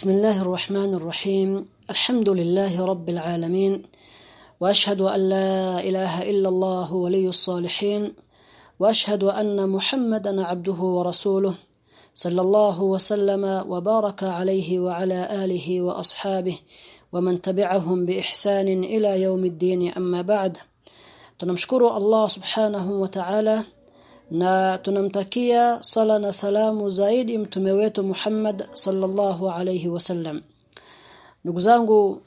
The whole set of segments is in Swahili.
بسم الله الرحمن الرحيم. الحمد لله رب العالمين. وأشهد أن لا إله إلا الله ولي الصالحين. وأشهد أن محمدا عبده ورسوله صلى الله وسلم وبارك عليه وعلى آله وأصحابه ومن تبعهم بإحسان إلى يوم الدين. أما بعد Allah subhanahu wa ta'ala na tunamtakia sala na salamu zaidi mtume wetu Muhammad sallallahu alayhi wasallam. Ndugu zangu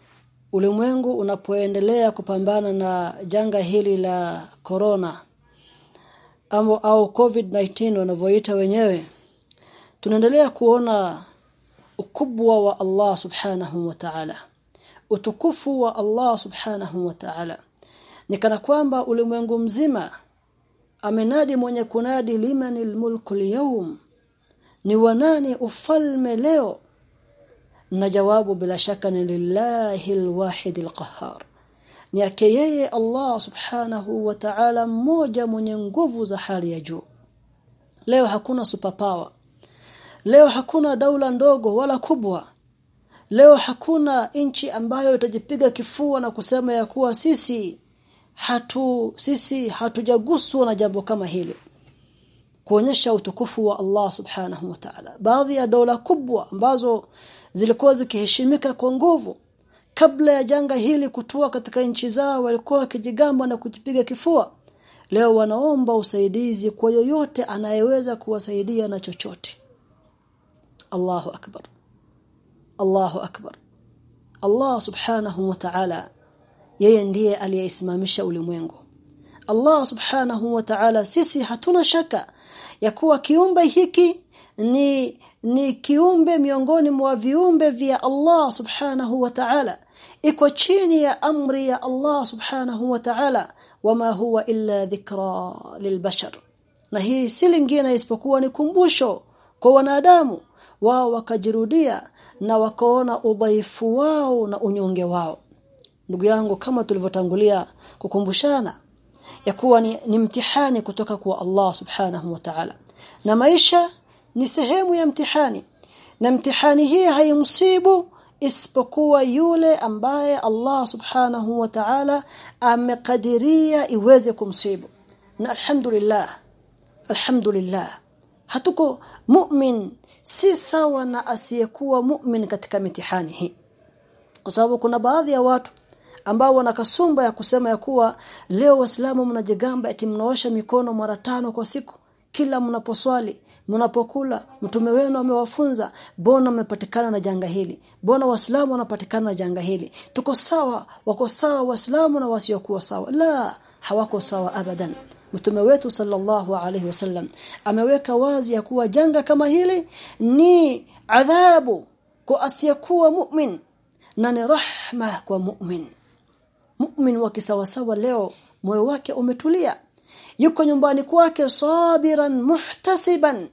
ulimwengu unapoendelea kupambana na janga hili la corona au, au covid-19 wanavyoita wenyewe tunaendelea kuona ukubwa wa Allah subhanahu wa ta'ala utukufu wa Allah subhanahu wa ta'ala. Ni kana kwamba ulimwengu mzima amenadi mwenye kunadi limanil mulku liyawm ni wanani ufalme leo? Na jawabu bila shaka ni lillahi alwahid alqahhar. Ni yake yeye Allah subhanahu wa ta'ala mmoja mwenye nguvu za hali ya juu. Leo hakuna superpower. Leo hakuna daula ndogo wala kubwa. Leo hakuna nchi ambayo itajipiga kifua na kusema ya kuwa sisi hatu sisi hatujaguswa na jambo kama hili. Kuonyesha utukufu wa Allah subhanahu wa ta'ala. Baadhi ya dola kubwa ambazo zilikuwa zikiheshimika kwa nguvu kabla ya janga hili kutua katika nchi zao walikuwa wakijigamba na kujipiga kifua. Leo wanaomba usaidizi kwa yoyote anayeweza kuwasaidia na chochote. Allahu akbar. Allahu akbar. Allah subhanahu wa ta'ala yeye ndiye aliyeisimamisha ulimwengu. Allah subhanahu wa ta'ala sisi hatuna shaka ya kuwa kiumbe hiki ni ni kiumbe miongoni mwa viumbe vya Allah subhanahu wa ta'ala. Iko chini ya amri ya Allah subhanahu wa ta'ala wama huwa illa dhikra lilbashar. Na hii si lingine isipokuwa ni kumbusho kwa wanadamu wao wakajirudia na wakaona udhaifu wao na unyonge wao ndugu yangu kama tulivyotangulia kukumbushana ya kuwa ni, ni mtihani kutoka kwa Allah subhanahu wa ta'ala. Na maisha ni sehemu ya mtihani. Na mtihani hii haimsibu isipokuwa yule ambaye Allah subhanahu wa ta'ala amekadiria iweze kumsibu. Na alhamdulillah alhamdulillah. Hatuko mu'min si sawa na asiyekuwa mu'min katika mitihani hii. Kwa sababu kuna baadhi ya watu ambao wana kasumba ya kusema ya kuwa leo waislamu mnajigamba eti mnaosha mikono mara tano kwa siku kila mnaposwali mnapokula mtume wenu amewafunza bona mmepatikana na janga hili? Bona waislamu wanapatikana na janga hili? Tuko sawa wako sawa waislamu na wasiokuwa sawa? La hawako sawa abadan. Mtume wetu sallallahu alaihi wasallam ameweka wazi ya kuwa janga kama hili ni adhabu kwa asiyekuwa mu'min na ni rahma kwa mu'min mu'min wa kisawasawa leo moyo wake umetulia. Yuko nyumbani kwake sabiran muhtasiban.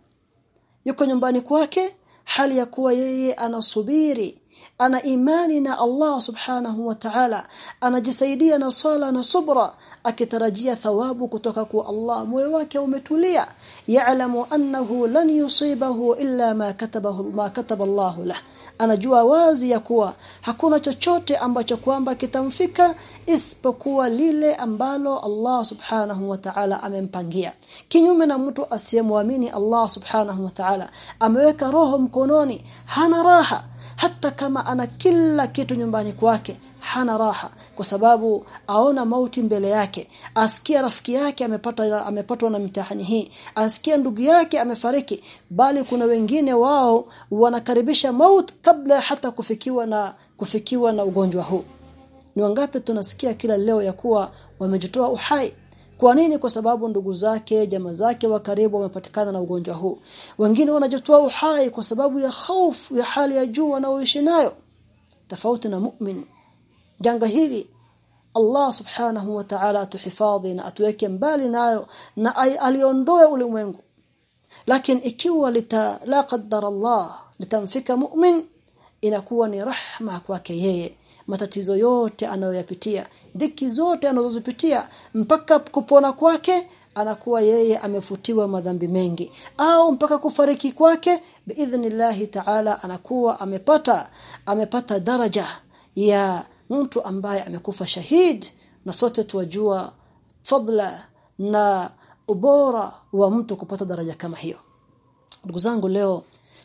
Yuko nyumbani kwake hali ya kuwa yeye anasubiri ana imani na Allah subhanahu wa ta'ala anajisaidia na sala na subra akitarajia thawabu kutoka kwa Allah. Moyo wake umetulia. Ya'lamu annahu lan yusibahu illa ma katabahu ma kataba Allah lah anajua wazi ya kuwa hakuna chochote ambacho kwamba kitamfika isipokuwa lile ambalo Allah subhanahu wa ta'ala amempangia. Kinyume na mtu asiyemwamini Allah subhanahu wa ta'ala ameweka roho mkononi hana raha hata kama ana kila kitu nyumbani kwake hana raha kwa sababu aona mauti mbele yake asikia rafiki yake amepata amepatwa na mtihani hii asikia ndugu yake amefariki bali kuna wengine wao wanakaribisha maut kabla hata kufikiwa na kufikiwa na ugonjwa huu. Ni wangapi tunasikia kila leo ya kuwa wamejitoa uhai? Kwa nini? Kwa sababu ndugu zake jamaa zake wa karibu wamepatikana na ugonjwa huu. Wengine wanajitoa uhai kwa sababu ya hofu ya hali ya juu wanaoishi nayo. Tofauti na mu'min janga hili Allah subhanahu wa ta'ala atuhifadhi na atuweke mbali nayo na aliondoe ulimwengu. Lakini ikiwa lita la qaddar Allah litamfika mu'min inakuwa ni rahma kwake yeye. Matatizo yote anayoyapitia dhiki zote anazozipitia mpaka kupona kwake anakuwa yeye amefutiwa madhambi mengi. Au mpaka kufariki kwake biidhnillahi ta'ala anakuwa amepata amepata daraja ya mtu ambaye amekufa shahid na sote tuwajua fadla na ubora wa mtu kupata daraja kama hiyo. Ndugu zangu leo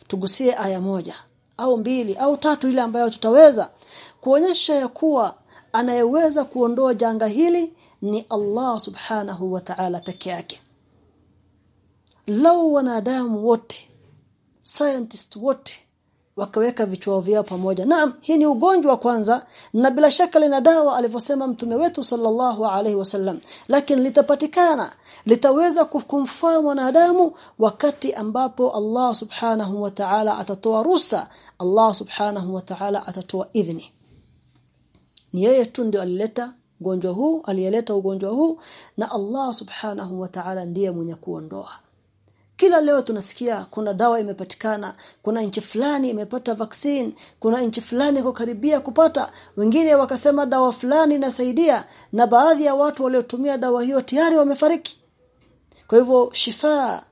tugusie aya moja au mbili au tatu ile ambayo tutaweza kuonyesha ya kuwa anayeweza kuondoa janga hili ni Allah subhanahu wa ta'ala peke yake. Lau wanadamu wote scientist wote wakaweka vichwa vyao pamoja. Naam hii ni ugonjwa wa kwanza na bila shaka lina dawa alivyosema mtume wetu sallallahu alaihi wasallam. Lakini litapatikana litaweza kumfaa mwanadamu wakati ambapo Allah subhanahu wa ta'ala atatoa rusa, Allah subhanahu wa ta'ala atatoa idhni. Ni yeye tu ndio alileta ugonjwa huu aliyeleta ugonjwa huu na Allah subhanahu wa ta'ala ndiye mwenye kuondoa kila leo tunasikia kuna dawa imepatikana kuna nchi fulani imepata vaccine kuna nchi fulani kukaribia kupata. Wengine wakasema dawa fulani inasaidia na baadhi ya watu waliotumia dawa hiyo tayari wamefariki. Kwa hivyo shifa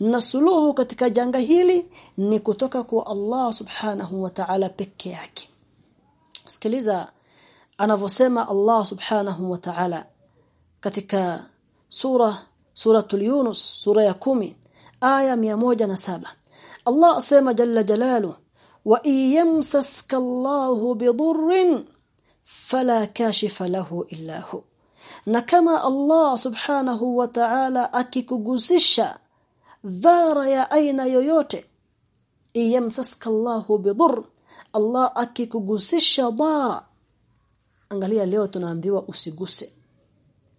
na suluhu katika janga hili ni kutoka kwa Allah subhanahu wa ta'ala peke yake. Sikiliza anavyosema Allah subhanahu wa ta'ala katika sura suratul Yunus sura ya kumi aya saba. Allah asema jalla jalalu wa iyamsaska Allahu bidurrin fala kashifa lahu illa hu. Na kama Allah subhanahu wa ta'ala akikugusisha dhara ya aina yoyote iyamsaska Allahu bidur Allah akikugusisha dhara angalia leo tunaambiwa usiguse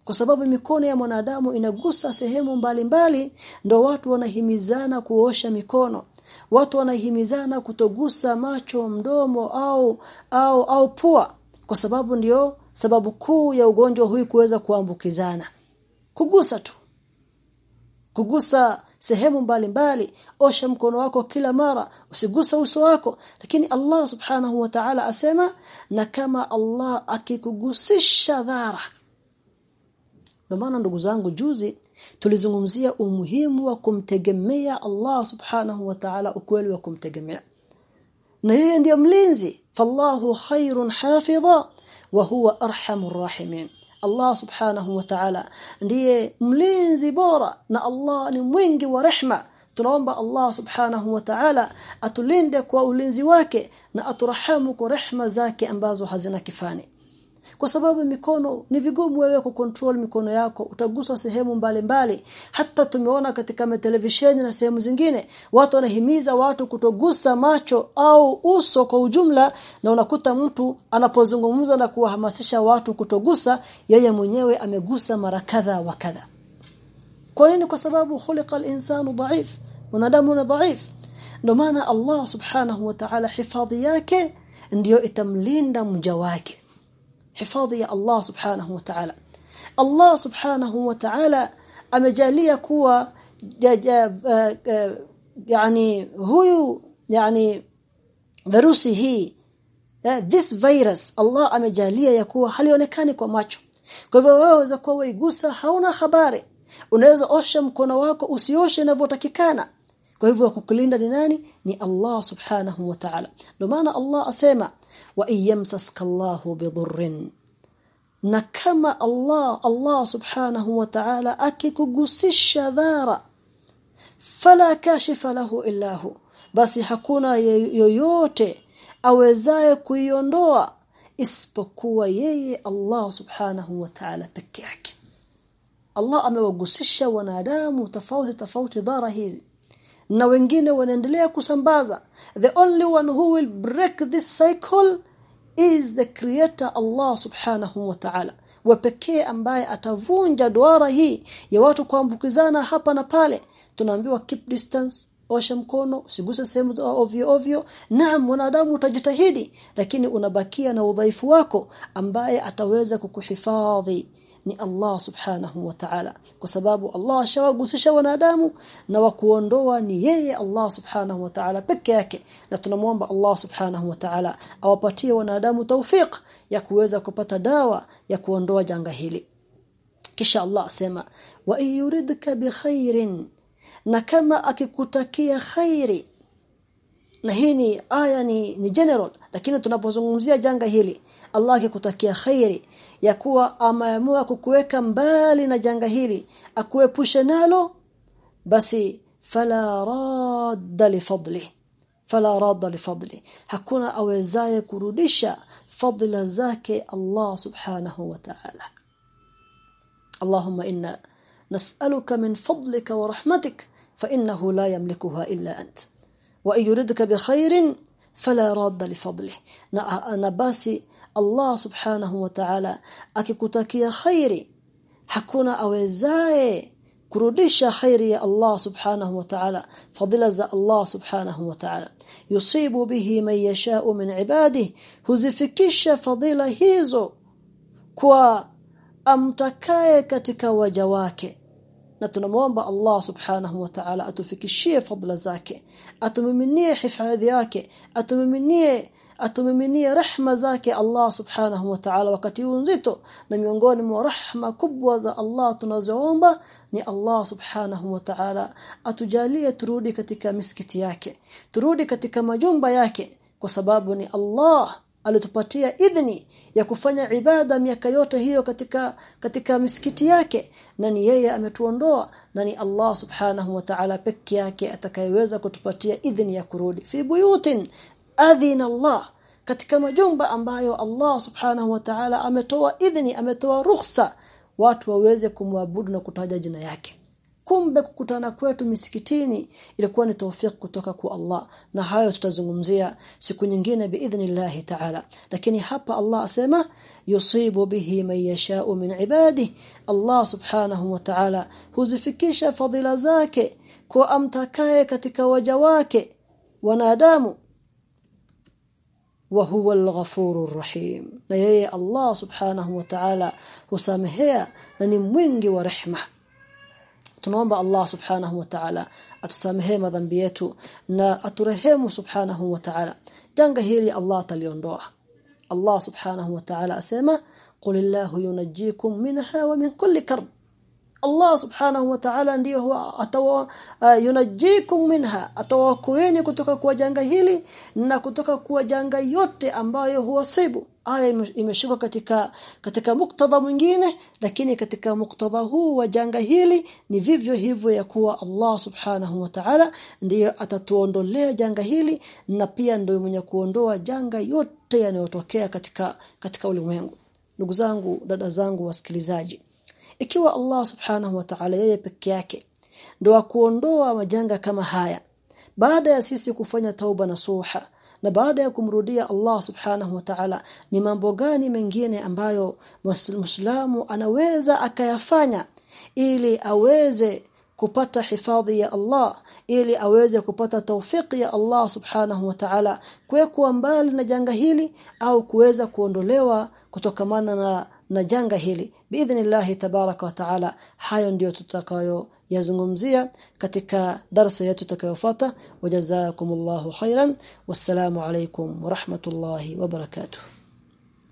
kwa sababu mikono ya mwanadamu inagusa sehemu mbalimbali ndo watu wanahimizana kuosha mikono. Watu wanahimizana kutogusa macho mdomo au au au pua. Kwa sababu ndio sababu kuu ya ugonjwa huu kuweza kuambukizana. Kugusa tu. Kugusa sehemu mbalimbali. Mbali, osha mkono wako kila mara. Usigusa uso wako. Lakini Allah subhanahu wa ta'ala asema na kama Allah akikugusisha dhara ndio maana ndugu zangu juzi tulizungumzia umuhimu wa kumtegemea Allah subhanahu wa ta'ala ukweli wa kumtegemea. Na yeye ndiye mlinzi. Fallahu khairun hafidha wa huwa arhamur rahimin. Allah subhanahu wa ta'ala ndiye mlinzi bora na Allah ni mwingi wa rehma. Tunaomba Allah subhanahu wa ta'ala atulinde kwa ulinzi wake na aturahamu kwa rehma zake ambazo hazina kifani kwa sababu mikono ni vigumu wewe kucontrol mikono yako. Utagusa sehemu mbalimbali. Mbali. hata tumeona katika televisheni na sehemu zingine watu wanahimiza watu kutogusa macho au uso kwa ujumla na unakuta mtu anapozungumza na kuwahamasisha watu kutogusa yeye mwenyewe amegusa mara kadha wa kadha. Kwa nini? Kwa sababu khuliqa al-insanu dha'if mwanadamu ni dha'if ndio maana Allah subhanahu wa ta'ala hifadhi yake ndio itamlinda mja wake hifadhi ya Allah subhanahu wa ta'ala. Allah subhanahu wa ta'ala amejalia kuwa yani huyu yani virusi hii this virus Allah amejalia ya kuwa halionekani kwa macho. Kwa hivyo wewe waweza kuwa waigusa hauna habari. Unaweza osha mkono wako usioshe inavyotakikana. Kwa hivyo kukulinda ni nani? Ni Allah subhanahu wa ta'ala. Ndio maana Allah asema wa iyamsaska Allahu bidurrin na kama Allah Allah subhanahu wa ta'ala akikugusisha dhara fala kashifa lahu illa hu basi hakuna yoyote awezaye kuiondoa isipokuwa yeye Allah subhanahu wa ta'ala peke yake Allah amewagusisha wanadamu tofauti tofauti dhara hizi na wengine wanaendelea kusambaza. The only one who will break this cycle is the creator Allah subhanahu wa ta'ala. Wa pekee ambaye atavunja duara hii ya watu kuambukizana hapa na pale. Tunaambiwa keep distance osha mkono usiguse sehemu ovyo ovyo. Naam mwanadamu utajitahidi lakini unabakia na udhaifu wako ambaye ataweza kukuhifadhi ni Allah subhanahu wa ta'ala. Kwa sababu Allah ashawagusisha wanadamu na wakuondoa ni yeye Allah subhanahu wa ta'ala peke yake. Na tunamuomba Allah subhanahu wa ta'ala awapatie wanadamu taufiq ya kuweza kupata dawa ya kuondoa janga hili. Kisha Allah asema wa yuridka bi khairin na kama akikutakia khairi na hii ni aya ni, ni general. Lakini tunapozungumzia janga hili Allah akikutakia khairi ya kuwa ameamua kukuweka mbali na janga hili akuepushe nalo basi fala radda li fadli. Fala radda li fadli. Hakuna awezaye kurudisha fadla zake Allah subhanahu wa ta'ala. Allahumma inna nas'aluka min fadlika wa rahmatik fa innahu la yamlikuha illa anta wa yuridka bi khairin fala radda li fadlihi na, na basi Allah subhanahu wa ta'ala akikutakia khairi hakuna awezaye kurudisha khairi ya Allah subhanahu wa ta'ala fadila za Allah subhanahu wa ta'ala. Yusibu bihi man yasha'u min ibadihi fadila hizo kwa amtakaye katika na tunamwomba Allah subhanahu wa ta'ala atufikishie fadla zake atumiminie hifadhi yake atumiminie atumiminie rahma zake Allah subhanahu wa ta'ala wakati nzito. Na miongoni mwa rahma kubwa za Allah tunazoomba ni Allah subhanahu wa ta'ala atujalie turudi katika misikiti yake turudi katika majumba yake kwa sababu ni Allah alitupatia idhni ya kufanya ibada miaka yote hiyo katika katika misikiti yake. Na ni yeye ametuondoa na ni Allah subhanahu wa ta'ala peke yake atakayeweza kutupatia idhni ya kurudi. Fi buyutin adhina Allah katika majumba ambayo Allah subhanahu wa ta'ala ametoa idhni ametoa ruhusa watu waweze kumwabudu na kutaja jina yake kumbe kukutana kwetu misikitini ilikuwa ni tawfik kutoka kwa Allah. Na hayo tutazungumzia siku nyingine biidhnillah ta'ala. Lakini hapa Allah asema yusibu bihi man yasha'u min ibadihi Allah subhanahu wa ta'ala huzifikisha fadhila zake kwa amtakaye katika waja wake wanadamu. Wa huwa al-ghafurur rahim. Na yeye Allah subhanahu wa ta'ala husamehea na ni mwingi wa rehma tunaomba Allah subhanahu wa ta'ala atusamehe madhambi yetu na aturehemu subhanahu wa ta'ala janga hili Allah taliondoa Allah subhanahu wa ta'ala asema qul illahu yunajjikum minha wa min kulli karb Allah subhanahu wa ta'ala ndiyo huwa atawa uh, yunajikum minha atawakueni kutoka kwa janga hili na kutoka kwa janga yote ambayo huwasibu aya imeshuka katika katika muktadha mwingine lakini katika muktadha huu wa janga hili ni vivyo hivyo ya kuwa Allah subhanahu wa ta'ala ndiye atatuondolea janga hili na pia ndio mwenye kuondoa janga yote yanayotokea katika katika ulimwengu. Ndugu zangu dada zangu wasikilizaji ikiwa Allah subhanahu wa ta'ala yeye peke yake ndo kuondoa majanga kama haya baada ya sisi kufanya tauba na suha na baada ya kumrudia Allah subhanahu wa ta'ala ni mambo gani mengine ambayo Muislamu anaweza akayafanya ili aweze kupata hifadhi ya Allah ili aweze kupata taufiki ya Allah subhanahu wa ta'ala kuwekwa mbali na janga hili au kuweza kuondolewa kutokamana na na janga hili biidhnillah tabaraka wa taala hayo ndiyo tutakayo yazungumzia katika darasa yetu tutakayofuata wajazakumullahu khairan wassalamu alaykum wa rahmatullahi wa barakatuh